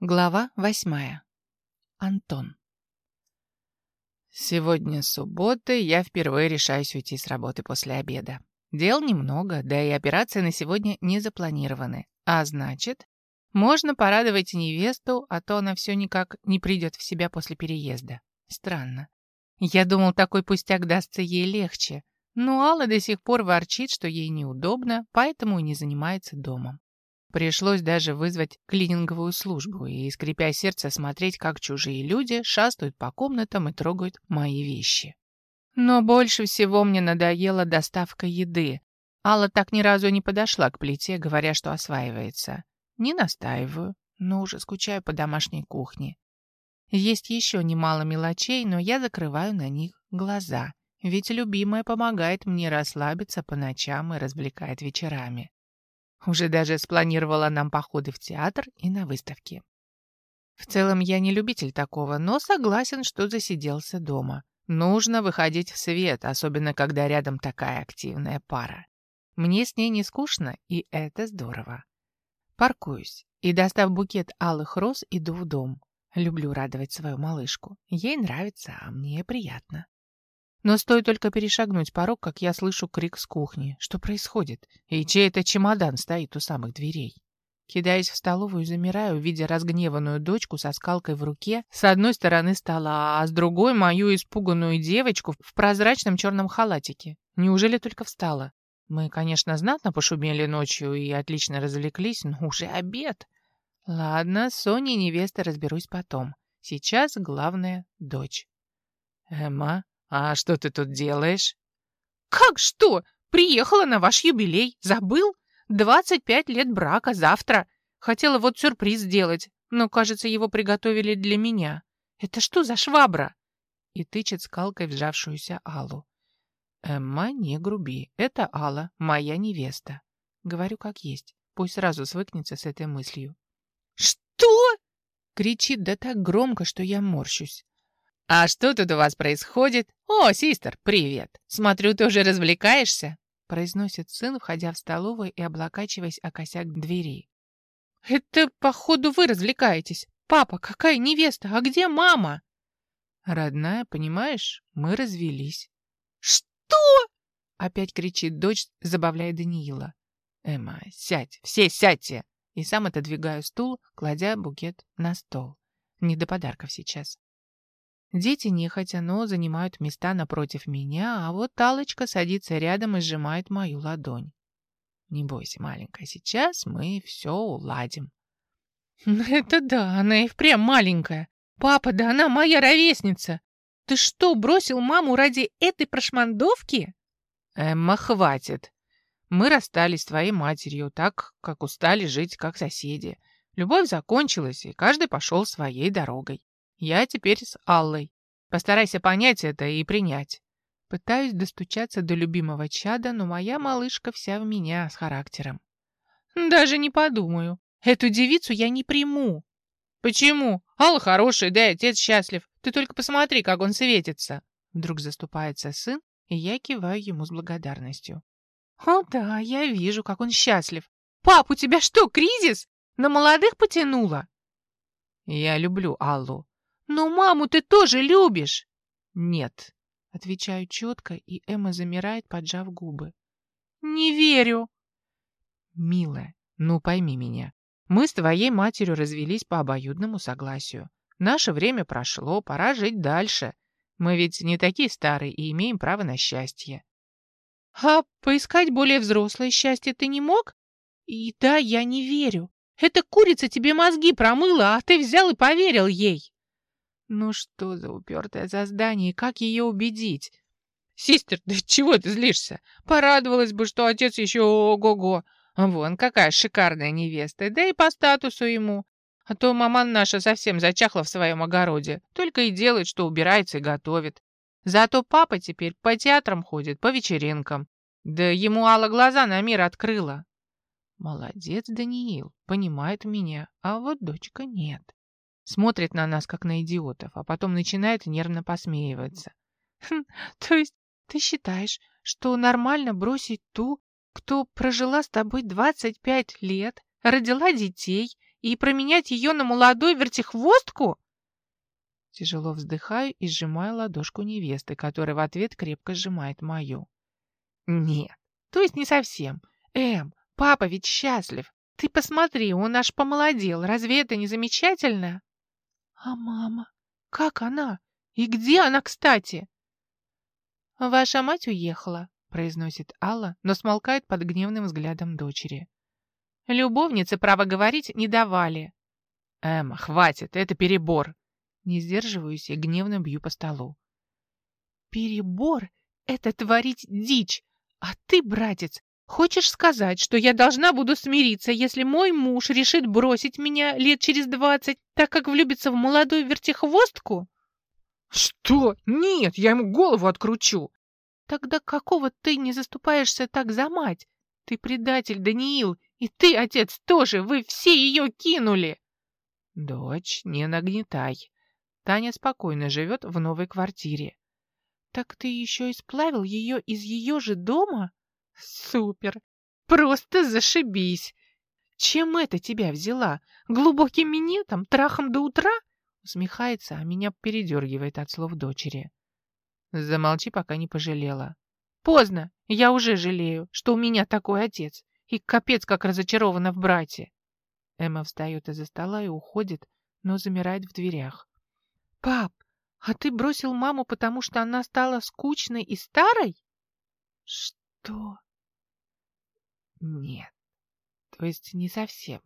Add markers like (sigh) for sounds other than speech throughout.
Глава восьмая. Антон. Сегодня суббота, я впервые решаюсь уйти с работы после обеда. Дел немного, да и операции на сегодня не запланированы. А значит, можно порадовать невесту, а то она все никак не придет в себя после переезда. Странно. Я думал, такой пустяк дастся ей легче. Но Алла до сих пор ворчит, что ей неудобно, поэтому и не занимается домом. Пришлось даже вызвать клининговую службу и, скрипя сердце, смотреть, как чужие люди шастают по комнатам и трогают мои вещи. Но больше всего мне надоела доставка еды. Алла так ни разу не подошла к плите, говоря, что осваивается. Не настаиваю, но уже скучаю по домашней кухне. Есть еще немало мелочей, но я закрываю на них глаза, ведь любимая помогает мне расслабиться по ночам и развлекает вечерами. Уже даже спланировала нам походы в театр и на выставки. В целом я не любитель такого, но согласен, что засиделся дома. Нужно выходить в свет, особенно когда рядом такая активная пара. Мне с ней не скучно, и это здорово. Паркуюсь и, достав букет алых роз, иду в дом. Люблю радовать свою малышку. Ей нравится, а мне приятно. Но стоит только перешагнуть порог, как я слышу крик с кухни. Что происходит? И чей это чемодан стоит у самых дверей? Кидаясь в столовую, замираю, видя разгневанную дочку со скалкой в руке с одной стороны стола, а с другой мою испуганную девочку в прозрачном черном халатике. Неужели только встала? Мы, конечно, знатно пошумели ночью и отлично развлеклись, но уже обед. Ладно, с Соней невеста разберусь потом. Сейчас главное — дочь. «Эмма, «А что ты тут делаешь?» «Как что? Приехала на ваш юбилей. Забыл? 25 лет брака завтра. Хотела вот сюрприз сделать, но, кажется, его приготовили для меня. Это что за швабра?» И тычет скалкой вжавшуюся Аллу. «Эмма, не груби. Это Алла, моя невеста. Говорю как есть. Пусть сразу свыкнется с этой мыслью». «Что?» Кричит да так громко, что я морщусь. «А что тут у вас происходит? О, систер, привет! Смотрю, ты уже развлекаешься?» произносит сын, входя в столовую и облокачиваясь о косяк двери. «Это, походу, вы развлекаетесь. Папа, какая невеста? А где мама?» «Родная, понимаешь, мы развелись». «Что?» Опять кричит дочь, забавляя Даниила. «Эмма, сядь, все сядьте!» И сам отодвигаю стул, кладя букет на стол. Не до подарков сейчас. Дети нехотя, но занимают места напротив меня, а вот Талочка садится рядом и сжимает мою ладонь. Не бойся, маленькая, сейчас мы все уладим. (laughs) Это да, она и впрямь маленькая. Папа, да она моя ровесница. Ты что, бросил маму ради этой прошмандовки? Эмма, хватит. Мы расстались с твоей матерью, так как устали жить как соседи. Любовь закончилась, и каждый пошел своей дорогой. Я теперь с Аллой. Постарайся понять это и принять. Пытаюсь достучаться до любимого чада, но моя малышка вся в меня с характером. Даже не подумаю. Эту девицу я не приму. Почему? Алла хорошая, да и отец счастлив. Ты только посмотри, как он светится. Вдруг заступается сын, и я киваю ему с благодарностью. О да, я вижу, как он счастлив. Пап, у тебя что, кризис? На молодых потянуло? Я люблю Аллу. «Но маму ты тоже любишь!» «Нет», — отвечаю четко, и Эмма замирает, поджав губы. «Не верю!» «Милая, ну пойми меня. Мы с твоей матерью развелись по обоюдному согласию. Наше время прошло, пора жить дальше. Мы ведь не такие старые и имеем право на счастье». «А поискать более взрослое счастье ты не мог? И да, я не верю. Эта курица тебе мозги промыла, а ты взял и поверил ей». Ну что за упертое создание, как ее убедить? Систер, да чего ты злишься? Порадовалась бы, что отец еще ого-го. Вон какая шикарная невеста, да и по статусу ему. А то маман наша совсем зачахла в своем огороде, только и делает, что убирается и готовит. Зато папа теперь по театрам ходит, по вечеринкам. Да ему Алла глаза на мир открыла. Молодец, Даниил, понимает меня, а вот дочка нет. Смотрит на нас, как на идиотов, а потом начинает нервно посмеиваться. Хм, то есть ты считаешь, что нормально бросить ту, кто прожила с тобой 25 лет, родила детей и променять ее на молодой вертихвостку? Тяжело вздыхаю и сжимаю ладошку невесты, которая в ответ крепко сжимает мою. Нет, то есть не совсем. Эм, папа ведь счастлив. Ты посмотри, он аж помолодел. Разве это не замечательно? А мама? Как она? И где она, кстати? Ваша мать уехала, произносит Алла, но смолкает под гневным взглядом дочери. Любовницы право говорить не давали. Эмма, хватит, это перебор. Не сдерживаюсь и гневно бью по столу. Перебор — это творить дичь. А ты, братец, хочешь сказать, что я должна буду смириться, если мой муж решит бросить меня лет через двадцать, так как влюбится в молодую вертихвостку? Что? Нет, я ему голову откручу. Тогда какого ты не заступаешься так за мать? Ты предатель, Даниил, и ты, отец, тоже, вы все ее кинули. Дочь, не нагнетай. Таня спокойно живет в новой квартире. Так ты еще и сплавил ее из ее же дома? Супер! Просто зашибись! Чем это тебя взяла? Глубоким минетом? Трахом до утра? Усмехается, а меня передергивает от слов дочери. Замолчи, пока не пожалела. Поздно, я уже жалею, что у меня такой отец. И капец, как разочарована в брате. Эмма встает из-за стола и уходит, но замирает в дверях. «Пап, а ты бросил маму, потому что она стала скучной и старой?» «Что?» «Нет, то есть не совсем.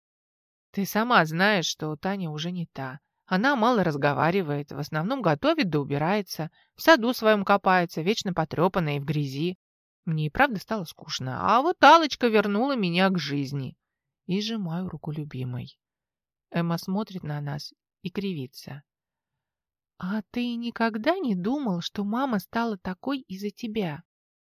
Ты сама знаешь, что Таня уже не та. Она мало разговаривает, в основном готовит да убирается, в саду своем копается, вечно потрепанная и в грязи. Мне и правда стало скучно, а вот алочка вернула меня к жизни. И сжимаю руку любимой. Эмма смотрит на нас и кривится. «А ты никогда не думал, что мама стала такой из-за тебя?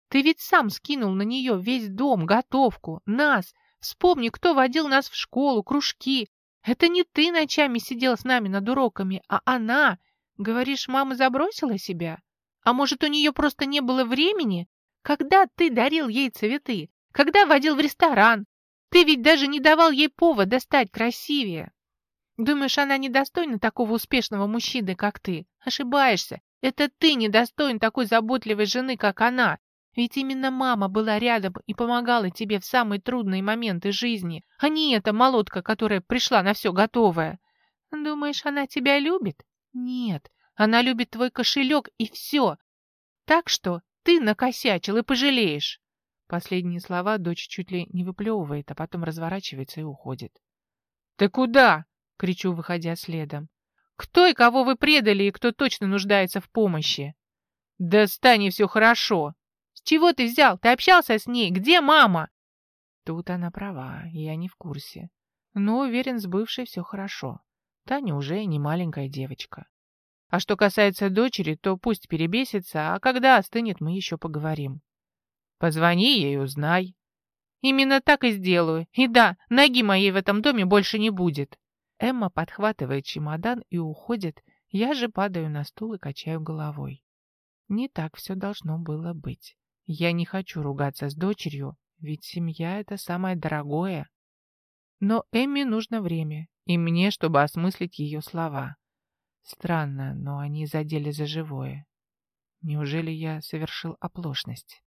Ты ведь сам скинул на нее весь дом, готовку, нас. Вспомни, кто водил нас в школу, кружки. Это не ты ночами сидел с нами над уроками, а она. Говоришь, мама забросила себя? А может, у нее просто не было времени? Когда ты дарил ей цветы? Когда водил в ресторан? Ты ведь даже не давал ей повода стать красивее. Думаешь, она недостойна такого успешного мужчины, как ты? Ошибаешься. Это ты недостоин такой заботливой жены, как она. Ведь именно мама была рядом и помогала тебе в самые трудные моменты жизни, а не эта молотка, которая пришла на все готовое. Думаешь, она тебя любит? Нет, она любит твой кошелек и все. Так что ты накосячил и пожалеешь. Последние слова дочь чуть ли не выплевывает, а потом разворачивается и уходит. «Ты куда?» — кричу, выходя следом. «Кто и кого вы предали, и кто точно нуждается в помощи?» «Да с Таней все хорошо!» «С чего ты взял? Ты общался с ней? Где мама?» Тут она права, я не в курсе. Но уверен, с бывшей все хорошо. Таня уже не маленькая девочка. А что касается дочери, то пусть перебесится, а когда остынет, мы еще поговорим. Позвони ей, узнай. Именно так и сделаю. И да, ноги моей в этом доме больше не будет. Эмма подхватывает чемодан и уходит, я же падаю на стул и качаю головой. Не так все должно было быть. Я не хочу ругаться с дочерью, ведь семья — это самое дорогое. Но Эмме нужно время, и мне, чтобы осмыслить ее слова. Странно, но они задели за живое. Неужели я совершил оплошность?